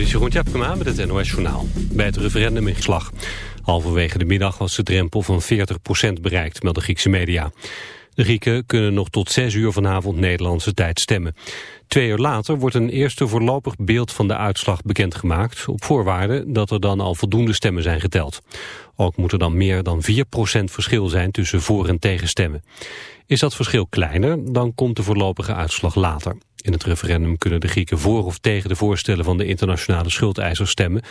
Dit is Jeroen Tjepkema met het NOS Journaal. Bij het referendum in geslag. Halverwege de middag was de drempel van 40% bereikt, melden Griekse media. De Grieken kunnen nog tot 6 uur vanavond Nederlandse tijd stemmen. Twee uur later wordt een eerste voorlopig beeld van de uitslag bekendgemaakt... op voorwaarde dat er dan al voldoende stemmen zijn geteld. Ook moet er dan meer dan 4% verschil zijn tussen voor- en tegenstemmen. Is dat verschil kleiner, dan komt de voorlopige uitslag later. In het referendum kunnen de Grieken voor of tegen de voorstellen van de internationale schuldeisers stemmen.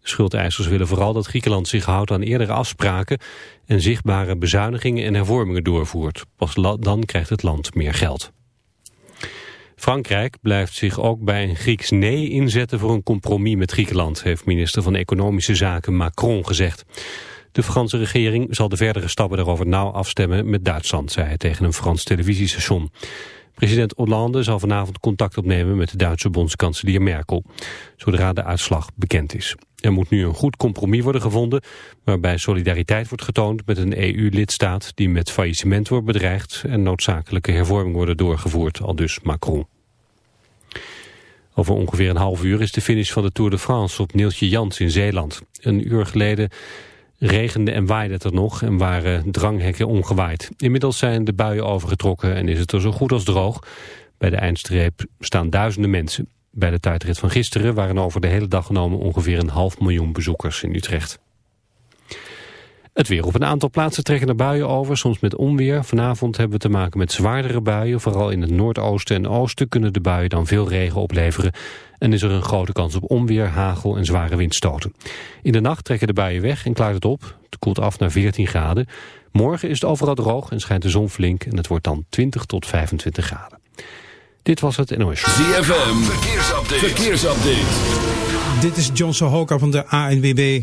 De schuldeisers willen vooral dat Griekenland zich houdt aan eerdere afspraken en zichtbare bezuinigingen en hervormingen doorvoert. Pas dan krijgt het land meer geld. Frankrijk blijft zich ook bij een Grieks nee inzetten voor een compromis met Griekenland, heeft minister van Economische Zaken Macron gezegd. De Franse regering zal de verdere stappen daarover nauw afstemmen met Duitsland, zei hij tegen een Frans televisiestation. President Hollande zal vanavond contact opnemen met de Duitse bondskanselier Merkel, zodra de uitslag bekend is. Er moet nu een goed compromis worden gevonden, waarbij solidariteit wordt getoond met een EU-lidstaat die met faillissement wordt bedreigd en noodzakelijke hervormingen worden doorgevoerd, al dus Macron. Over ongeveer een half uur is de finish van de Tour de France op Neeltje Jans in Zeeland. Een uur geleden regende en waaide het er nog en waren dranghekken omgewaaid. Inmiddels zijn de buien overgetrokken en is het er zo goed als droog. Bij de eindstreep staan duizenden mensen. Bij de tijdrit van gisteren waren over de hele dag genomen ongeveer een half miljoen bezoekers in Utrecht. Het weer op een aantal plaatsen trekken er buien over, soms met onweer. Vanavond hebben we te maken met zwaardere buien. Vooral in het noordoosten en oosten kunnen de buien dan veel regen opleveren. En is er een grote kans op onweer, hagel en zware windstoten. In de nacht trekken de buien weg en klaart het op. Het koelt af naar 14 graden. Morgen is het overal droog en schijnt de zon flink. En het wordt dan 20 tot 25 graden. Dit was het NOS. ZFM, verkeersupdate. verkeersupdate. Dit is John Sohoka van de ANWB.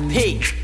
got paid.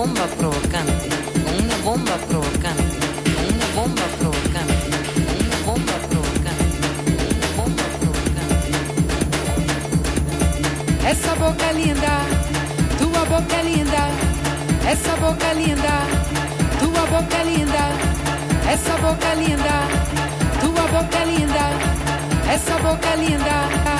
Bomba provocante. Una bomba provocante. Una bomba provocante. Una bomba provocante. Una bomba provocante. Essa boca linda, tua boca linda, essa boca linda, tua boca linda, essa boca linda, tua boca linda, essa boca linda.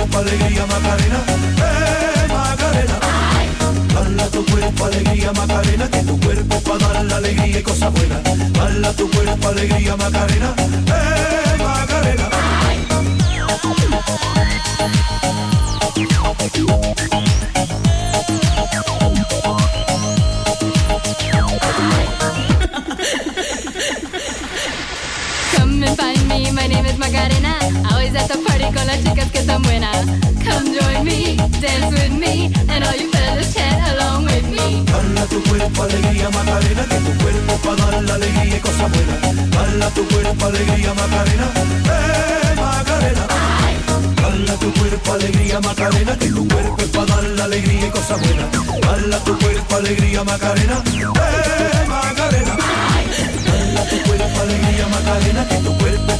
Cuerpo alegría Macarena, eh Macarena. Dale a tu cuerpo alegría Macarena, que tu cuerpo para dar la alegría y cosas buenas. Dale a tu cuerpo alegría Macarena, eh Macarena. Come is Macarena. Always at the party con las chicas que están buenas. Come join me, dance with me, and all you fellas chat along with me. Tu cuerpo alegría Macarena, que tu cuerpo para dar la alegría y cosas buenas. Dale tu cuerpo alegría Macarena, eh Macarena. Dale tu cuerpo alegría Macarena, que tu cuerpo es para dar la alegría y cosas buenas. Dale tu cuerpo alegría Macarena, eh Macarena. Dale tu cuerpo alegría Macarena, que tu cuerpo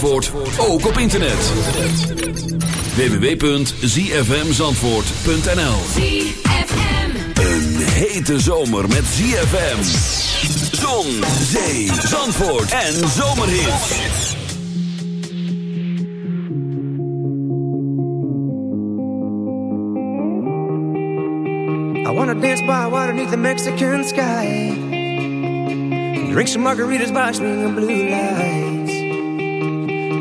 Zandvoort ook op internet. www.zfmzandvoort.nl Een hete zomer met ZFM. Zon, zee, Zandvoort en zomerhit. I wanna dance by water beneath the Mexican sky Drink some margaritas by swinging blue light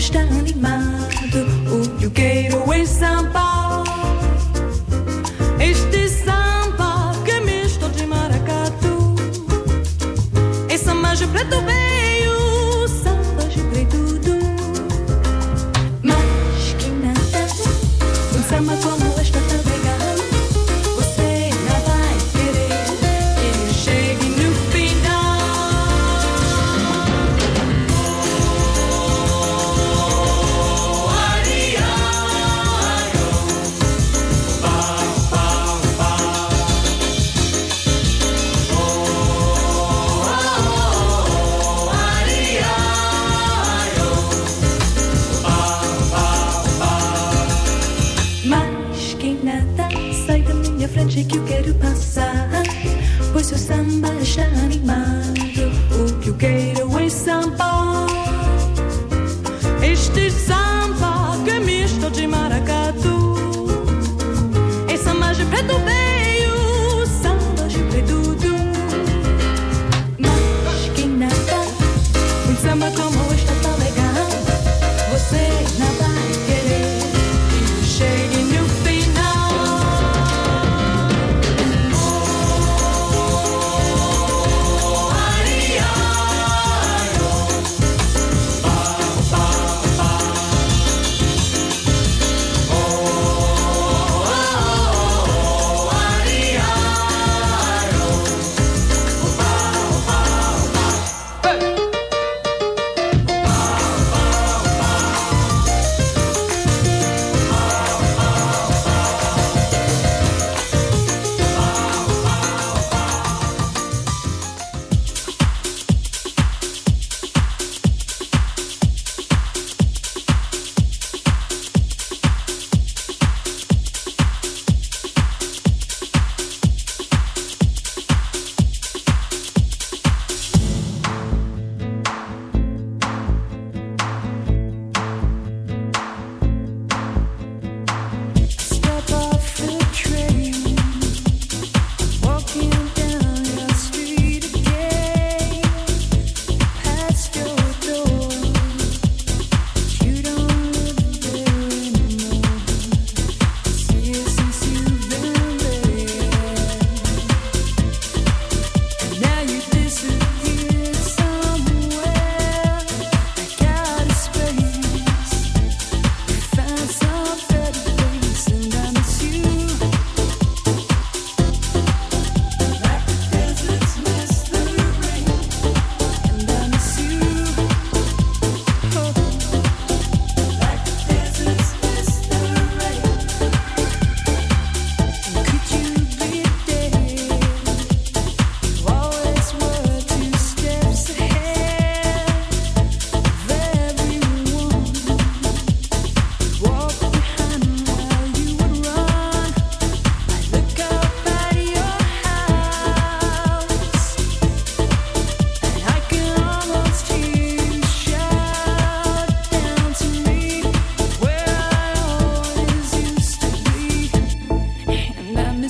Stern.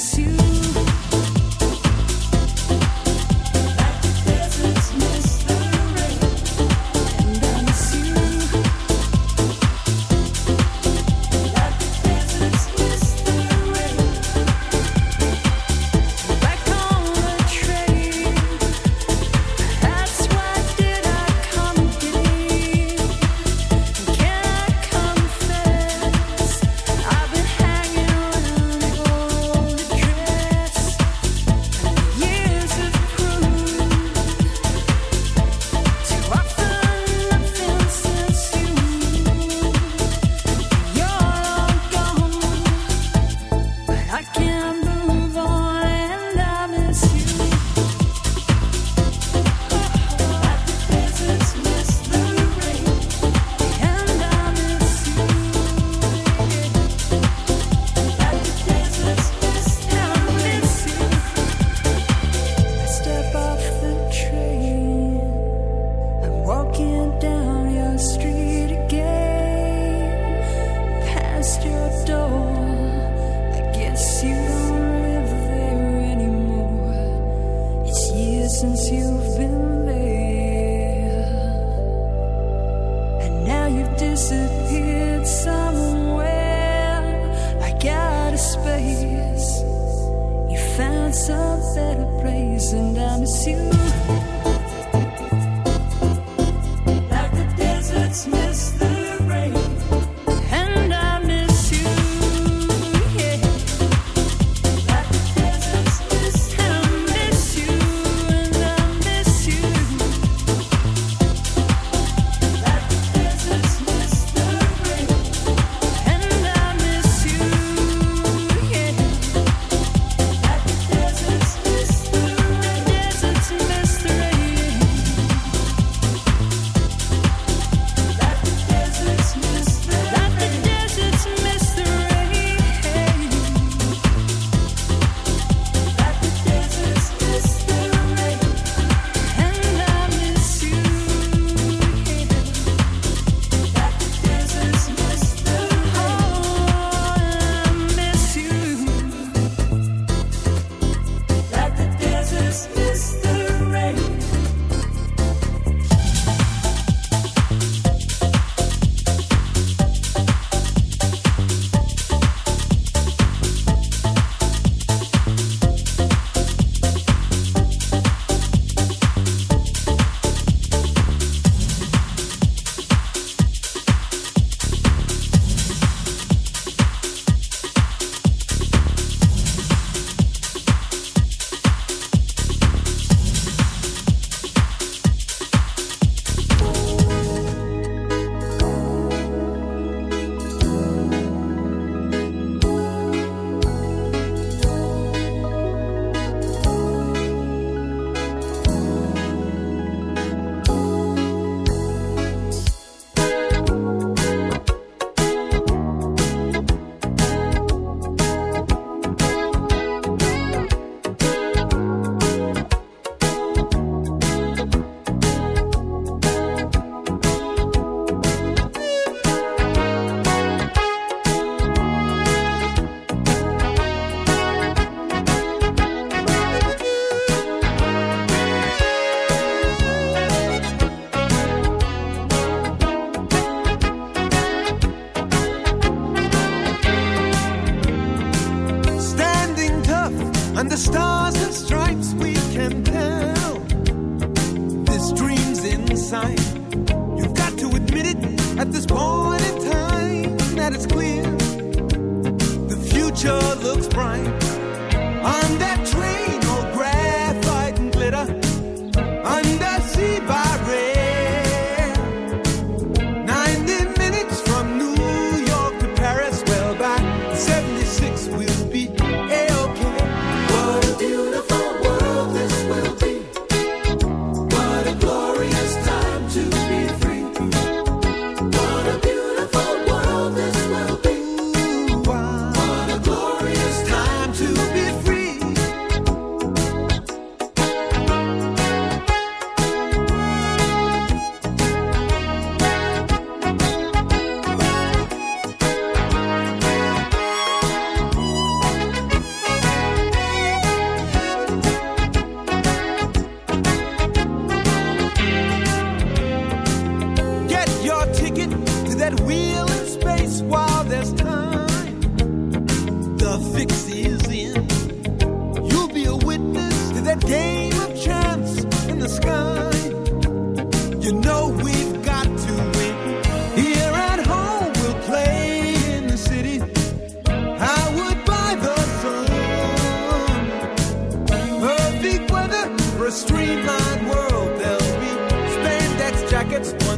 miss you.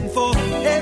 waiting for. Every